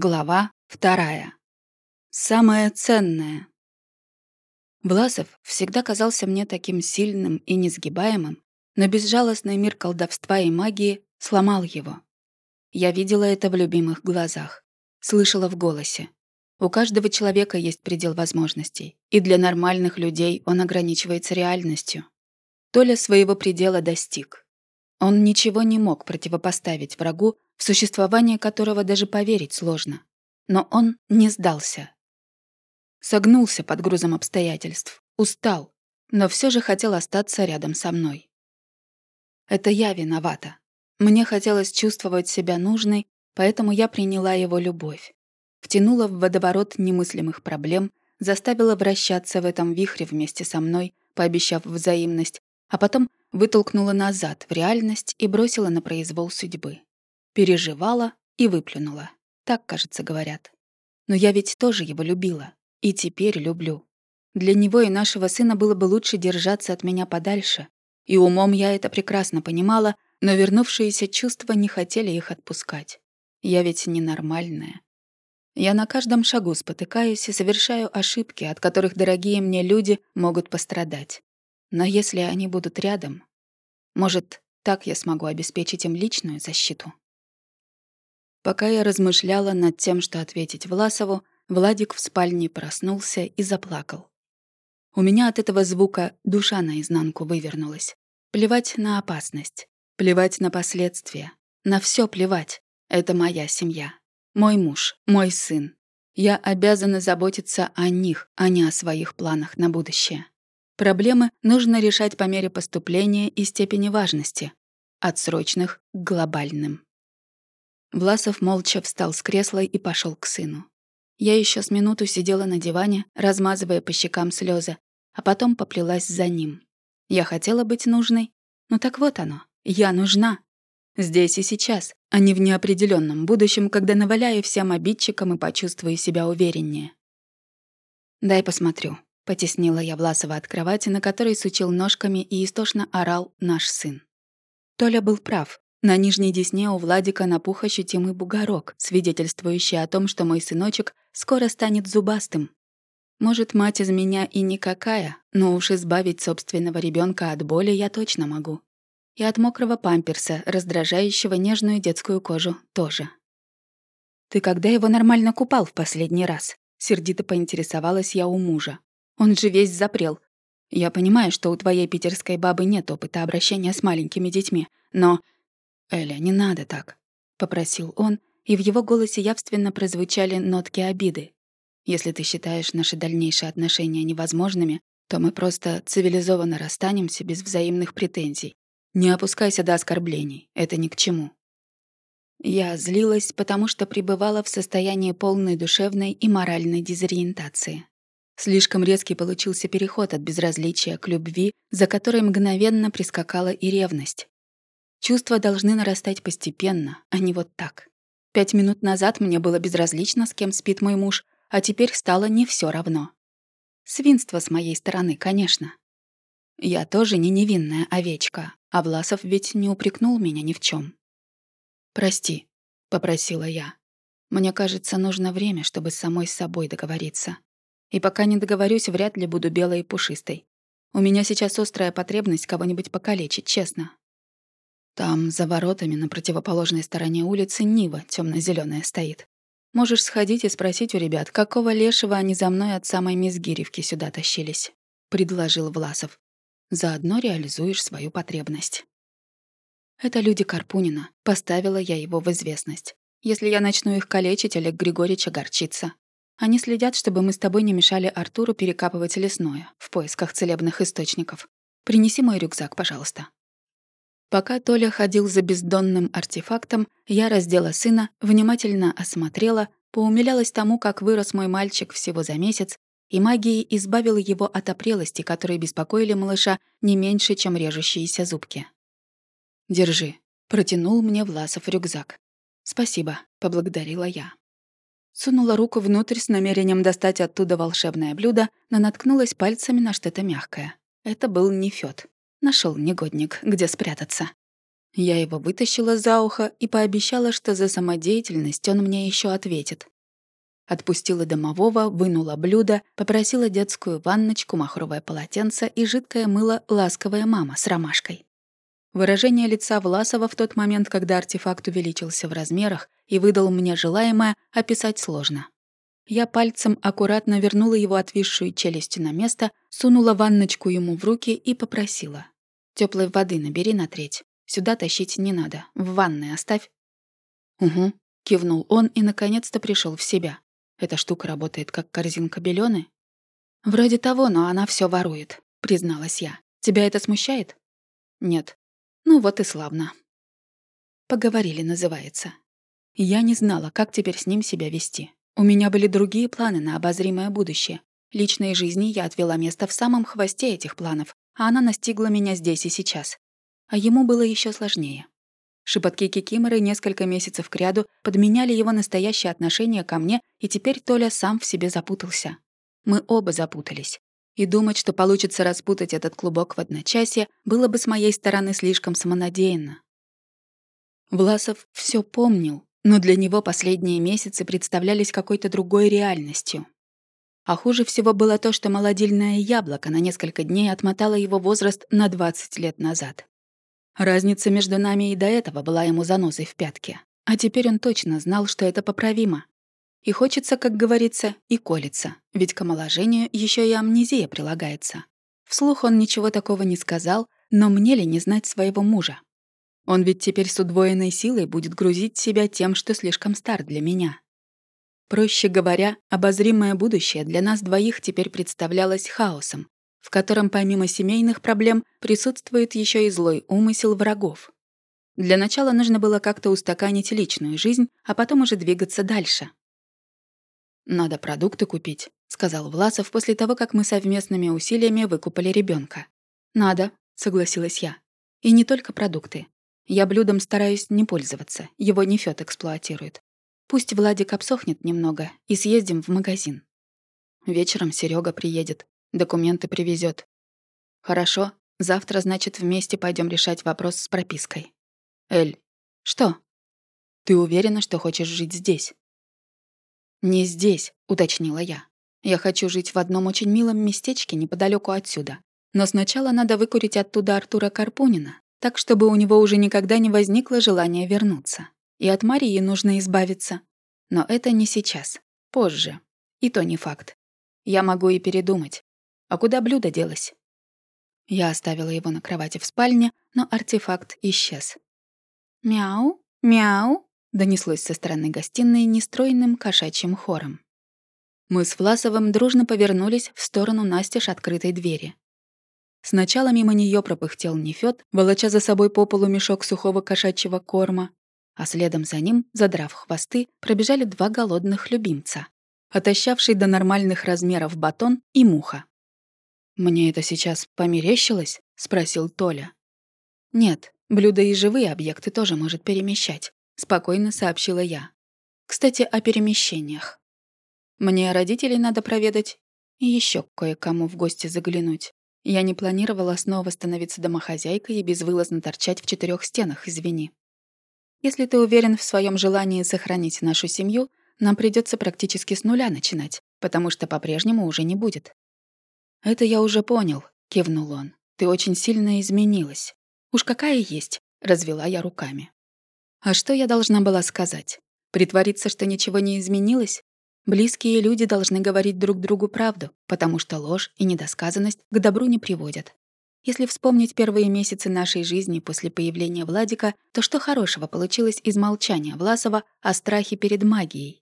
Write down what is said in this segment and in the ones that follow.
Глава вторая. Самое ценное. Власов всегда казался мне таким сильным и несгибаемым, но безжалостный мир колдовства и магии сломал его. Я видела это в любимых глазах, слышала в голосе. У каждого человека есть предел возможностей, и для нормальных людей он ограничивается реальностью. Толя своего предела достиг. Он ничего не мог противопоставить врагу, в существование которого даже поверить сложно. Но он не сдался. Согнулся под грузом обстоятельств, устал, но все же хотел остаться рядом со мной. Это я виновата. Мне хотелось чувствовать себя нужной, поэтому я приняла его любовь. Втянула в водоворот немыслимых проблем, заставила вращаться в этом вихре вместе со мной, пообещав взаимность, а потом вытолкнула назад в реальность и бросила на произвол судьбы. Переживала и выплюнула. Так, кажется, говорят. Но я ведь тоже его любила. И теперь люблю. Для него и нашего сына было бы лучше держаться от меня подальше. И умом я это прекрасно понимала, но вернувшиеся чувства не хотели их отпускать. Я ведь ненормальная. Я на каждом шагу спотыкаюсь и совершаю ошибки, от которых дорогие мне люди могут пострадать. Но если они будут рядом, может, так я смогу обеспечить им личную защиту. Пока я размышляла над тем, что ответить Власову, Владик в спальне проснулся и заплакал. У меня от этого звука душа наизнанку вывернулась. Плевать на опасность, плевать на последствия, на все плевать. Это моя семья, мой муж, мой сын. Я обязана заботиться о них, а не о своих планах на будущее. Проблемы нужно решать по мере поступления и степени важности, от срочных к глобальным. Власов молча встал с кресла и пошел к сыну. Я еще с минуту сидела на диване, размазывая по щекам слезы, а потом поплелась за ним. Я хотела быть нужной. Ну так вот оно, я нужна. Здесь и сейчас, а не в неопределенном будущем, когда наваляю всем обидчикам и почувствую себя увереннее. «Дай посмотрю», — потеснила я Власова от кровати, на которой сучил ножками и истошно орал наш сын. Толя был прав. На нижней десне у Владика напух ощутимый бугорок, свидетельствующий о том, что мой сыночек скоро станет зубастым. Может, мать из меня и никакая, но уж избавить собственного ребенка от боли я точно могу. И от мокрого памперса, раздражающего нежную детскую кожу, тоже. «Ты когда его нормально купал в последний раз?» Сердито поинтересовалась я у мужа. «Он же весь запрел. Я понимаю, что у твоей питерской бабы нет опыта обращения с маленькими детьми, но «Эля, не надо так», — попросил он, и в его голосе явственно прозвучали нотки обиды. «Если ты считаешь наши дальнейшие отношения невозможными, то мы просто цивилизованно расстанемся без взаимных претензий. Не опускайся до оскорблений, это ни к чему». Я злилась, потому что пребывала в состоянии полной душевной и моральной дезориентации. Слишком резкий получился переход от безразличия к любви, за которой мгновенно прискакала и ревность. Чувства должны нарастать постепенно, а не вот так. Пять минут назад мне было безразлично, с кем спит мой муж, а теперь стало не все равно. Свинство с моей стороны, конечно. Я тоже не невинная овечка, а Власов ведь не упрекнул меня ни в чем. «Прости», — попросила я. «Мне кажется, нужно время, чтобы с самой собой договориться. И пока не договорюсь, вряд ли буду белой и пушистой. У меня сейчас острая потребность кого-нибудь покалечить, честно. Там, за воротами, на противоположной стороне улицы, Нива темно зеленая стоит. Можешь сходить и спросить у ребят, какого лешего они за мной от самой Мизгиревки сюда тащились», — предложил Власов. «Заодно реализуешь свою потребность». «Это люди Карпунина», — поставила я его в известность. «Если я начну их калечить, Олег Григорьевич огорчится. Они следят, чтобы мы с тобой не мешали Артуру перекапывать лесное в поисках целебных источников. Принеси мой рюкзак, пожалуйста». Пока Толя ходил за бездонным артефактом, я раздела сына, внимательно осмотрела, поумилялась тому, как вырос мой мальчик всего за месяц, и магией избавила его от опрелости, которые беспокоили малыша не меньше, чем режущиеся зубки. «Держи», — протянул мне Власов рюкзак. «Спасибо», — поблагодарила я. Сунула руку внутрь с намерением достать оттуда волшебное блюдо, но наткнулась пальцами на что-то мягкое. Это был не фёд. Нашел негодник, где спрятаться. Я его вытащила за ухо и пообещала, что за самодеятельность он мне еще ответит. Отпустила домового, вынула блюдо, попросила детскую ванночку, махровое полотенце и жидкое мыло «Ласковая мама» с ромашкой. Выражение лица Власова в тот момент, когда артефакт увеличился в размерах и выдал мне желаемое, описать сложно. Я пальцем аккуратно вернула его отвисшую челюсть на место, сунула ванночку ему в руки и попросила. Теплой воды набери на треть. Сюда тащить не надо. В ванной оставь». «Угу», — кивнул он и наконец-то пришел в себя. «Эта штука работает как корзинка белёны?» «Вроде того, но она все ворует», — призналась я. «Тебя это смущает?» «Нет». «Ну вот и славно». «Поговорили» называется. Я не знала, как теперь с ним себя вести. У меня были другие планы на обозримое будущее. Личной жизни я отвела место в самом хвосте этих планов, а она настигла меня здесь и сейчас. А ему было еще сложнее. Шепотки Кикиморы несколько месяцев кряду подменяли его настоящее отношение ко мне, и теперь Толя сам в себе запутался. Мы оба запутались. И думать, что получится распутать этот клубок в одночасье, было бы с моей стороны слишком самонадеянно. Власов все помнил, но для него последние месяцы представлялись какой-то другой реальностью. А хуже всего было то, что молодильное яблоко на несколько дней отмотало его возраст на 20 лет назад. Разница между нами и до этого была ему занозой в пятке. А теперь он точно знал, что это поправимо. И хочется, как говорится, и колется, ведь к омоложению еще и амнезия прилагается. Вслух он ничего такого не сказал, но мне ли не знать своего мужа? Он ведь теперь с удвоенной силой будет грузить себя тем, что слишком стар для меня. Проще говоря, обозримое будущее для нас двоих теперь представлялось хаосом, в котором помимо семейных проблем присутствует еще и злой умысел врагов. Для начала нужно было как-то устаканить личную жизнь, а потом уже двигаться дальше. «Надо продукты купить», — сказал Власов после того, как мы совместными усилиями выкупали ребенка. «Надо», — согласилась я. «И не только продукты. Я блюдом стараюсь не пользоваться, его Нефёд эксплуатирует. Пусть Владик обсохнет немного, и съездим в магазин. Вечером Серега приедет, Документы привезет. Хорошо, завтра, значит, вместе пойдем решать вопрос с пропиской. Эль, что? Ты уверена, что хочешь жить здесь? Не здесь, уточнила я. Я хочу жить в одном очень милом местечке неподалеку отсюда. Но сначала надо выкурить оттуда Артура Карпунина, так чтобы у него уже никогда не возникло желания вернуться. И от Марии нужно избавиться. Но это не сейчас, позже. И то не факт. Я могу и передумать. А куда блюдо делось? Я оставила его на кровати в спальне, но артефакт исчез. «Мяу, мяу», — донеслось со стороны гостиной нестройным кошачьим хором. Мы с Власовым дружно повернулись в сторону настежь открытой двери. Сначала мимо нее пропыхтел Нефёд, волоча за собой по полу мешок сухого кошачьего корма, а следом за ним, задрав хвосты, пробежали два голодных любимца, отощавший до нормальных размеров батон и муха. «Мне это сейчас померещилось?» — спросил Толя. «Нет, блюда и живые объекты тоже может перемещать», — спокойно сообщила я. «Кстати, о перемещениях. Мне родителей надо проведать и еще кое-кому в гости заглянуть. Я не планировала снова становиться домохозяйкой и безвылазно торчать в четырех стенах, извини. Если ты уверен в своем желании сохранить нашу семью, нам придется практически с нуля начинать, потому что по-прежнему уже не будет. «Это я уже понял», — кивнул он. «Ты очень сильно изменилась. Уж какая есть», — развела я руками. А что я должна была сказать? Притвориться, что ничего не изменилось? Близкие люди должны говорить друг другу правду, потому что ложь и недосказанность к добру не приводят. Если вспомнить первые месяцы нашей жизни после появления Владика, то что хорошего получилось из молчания Власова о страхе перед магией?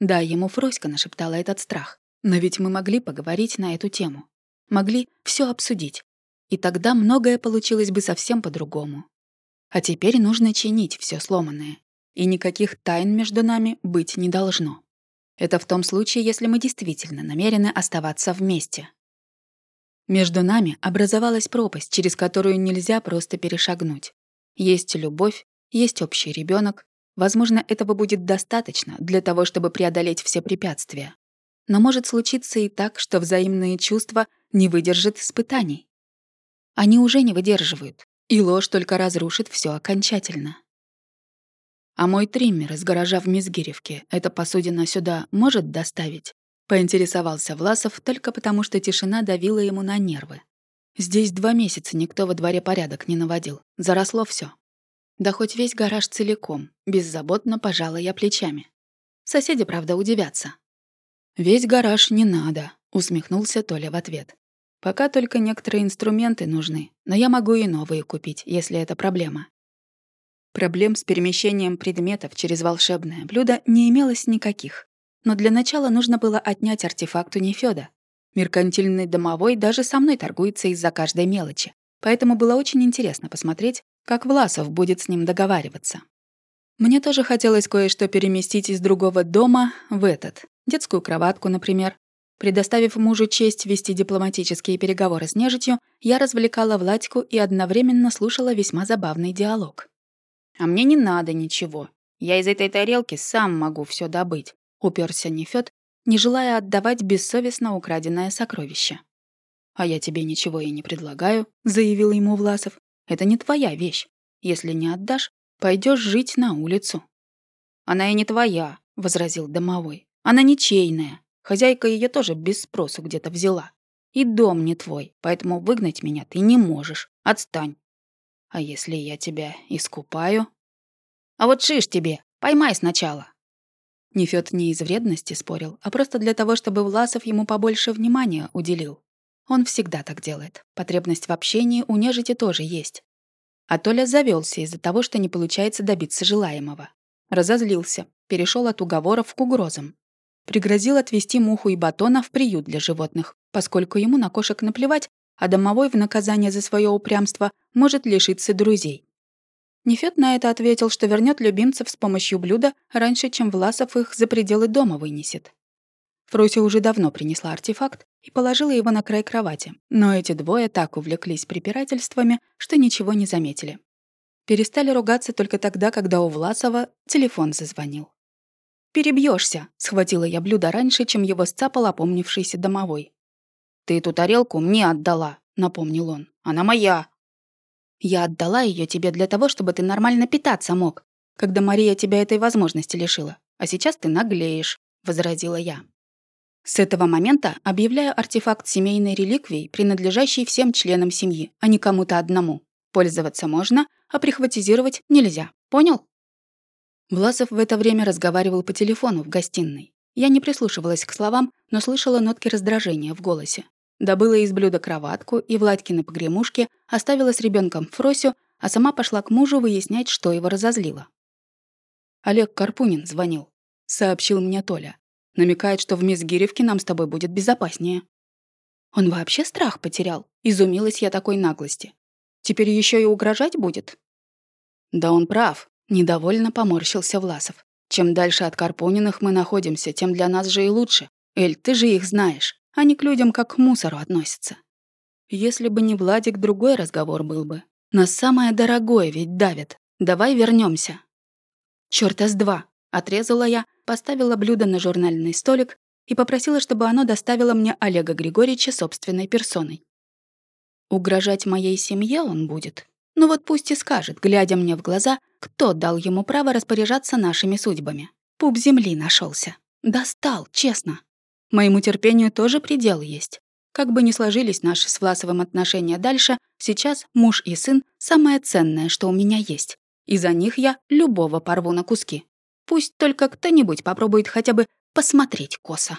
Да, ему Фроська нашептала этот страх. Но ведь мы могли поговорить на эту тему. Могли все обсудить. И тогда многое получилось бы совсем по-другому. А теперь нужно чинить все сломанное. И никаких тайн между нами быть не должно. Это в том случае, если мы действительно намерены оставаться вместе. Между нами образовалась пропасть, через которую нельзя просто перешагнуть. Есть любовь, есть общий ребенок. Возможно, этого будет достаточно для того, чтобы преодолеть все препятствия. Но может случиться и так, что взаимные чувства не выдержат испытаний. Они уже не выдерживают. И ложь только разрушит все окончательно. А мой триммер из гаража в Мизгиревке эта посудина сюда может доставить? Поинтересовался Власов только потому, что тишина давила ему на нервы. Здесь два месяца никто во дворе порядок не наводил. Заросло все. Да хоть весь гараж целиком. Беззаботно пожала я плечами. Соседи, правда, удивятся. «Весь гараж не надо», — усмехнулся Толя в ответ. «Пока только некоторые инструменты нужны, но я могу и новые купить, если это проблема». Проблем с перемещением предметов через волшебное блюдо не имелось никаких. Но для начала нужно было отнять артефакт у Нефёда. Меркантильный домовой даже со мной торгуется из-за каждой мелочи. Поэтому было очень интересно посмотреть, как Власов будет с ним договариваться. Мне тоже хотелось кое-что переместить из другого дома в этот. Детскую кроватку, например. Предоставив мужу честь вести дипломатические переговоры с нежитью, я развлекала Владьку и одновременно слушала весьма забавный диалог. «А мне не надо ничего. Я из этой тарелки сам могу все добыть», — уперся Нефёд, не желая отдавать бессовестно украденное сокровище. «А я тебе ничего и не предлагаю», — заявил ему Власов. «Это не твоя вещь. Если не отдашь, пойдешь жить на улицу». «Она и не твоя», — возразил домовой. «Она ничейная. Хозяйка ее тоже без спросу где-то взяла. И дом не твой, поэтому выгнать меня ты не можешь. Отстань. А если я тебя искупаю?» «А вот шиш тебе, поймай сначала». Нефёд не из вредности спорил, а просто для того, чтобы Власов ему побольше внимания уделил. Он всегда так делает. Потребность в общении у нежити тоже есть. А Толя завелся из-за того, что не получается добиться желаемого. Разозлился, перешел от уговоров к угрозам. Пригрозил отвезти муху и батона в приют для животных, поскольку ему на кошек наплевать, а домовой в наказание за свое упрямство может лишиться друзей. Нефёд на это ответил, что вернет любимцев с помощью блюда раньше, чем Власов их за пределы дома вынесет. Фрося уже давно принесла артефакт и положила его на край кровати, но эти двое так увлеклись препирательствами, что ничего не заметили. Перестали ругаться только тогда, когда у Власова телефон зазвонил. Перебьешься, схватила я блюдо раньше, чем его сцапал опомнившийся домовой. «Ты эту тарелку мне отдала», — напомнил он. «Она моя». «Я отдала ее тебе для того, чтобы ты нормально питаться мог, когда Мария тебя этой возможности лишила. А сейчас ты наглеешь», — возразила я. С этого момента объявляю артефакт семейной реликвией, принадлежащей всем членам семьи, а не кому-то одному. Пользоваться можно, а прихватизировать нельзя. Понял? Власов в это время разговаривал по телефону в гостиной. Я не прислушивалась к словам, но слышала нотки раздражения в голосе. Добыла из блюда кроватку и Владьки на погремушке, оставила с ребенком Фросю, а сама пошла к мужу выяснять, что его разозлило. «Олег Карпунин звонил», — сообщил мне Толя. Намекает, что в Мизгиревке нам с тобой будет безопаснее. Он вообще страх потерял. Изумилась я такой наглости. Теперь еще и угрожать будет? Да он прав. Недовольно поморщился Власов. Чем дальше от Карпуниных мы находимся, тем для нас же и лучше. Эль, ты же их знаешь. Они к людям как к мусору относятся. Если бы не Владик, другой разговор был бы. Нас самое дорогое ведь давит. Давай вернемся. Чёрта с два. Отрезала я, поставила блюдо на журнальный столик и попросила, чтобы оно доставило мне Олега Григорьевича собственной персоной. Угрожать моей семье он будет. Ну вот пусть и скажет, глядя мне в глаза, кто дал ему право распоряжаться нашими судьбами. Пуп земли нашелся. Достал, честно. Моему терпению тоже предел есть. Как бы ни сложились наши с Власовым отношения дальше, сейчас муж и сын — самое ценное, что у меня есть. И за них я любого порву на куски. Пусть только кто-нибудь попробует хотя бы посмотреть косо.